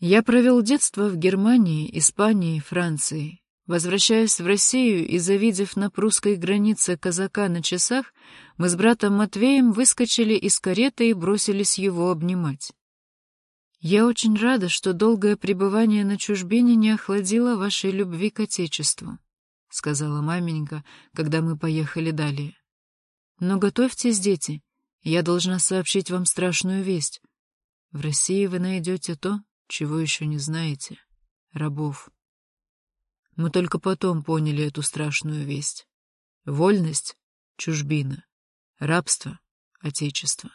Я провел детство в Германии, Испании, Франции. Возвращаясь в Россию и завидев на прусской границе казака на часах, мы с братом Матвеем выскочили из кареты и бросились его обнимать. «Я очень рада, что долгое пребывание на чужбине не охладило вашей любви к Отечеству», — сказала маменька, когда мы поехали далее. «Но готовьтесь, дети, я должна сообщить вам страшную весть. В России вы найдете то, чего еще не знаете. Рабов. Мы только потом поняли эту страшную весть. Вольность — чужбина, рабство — отечество.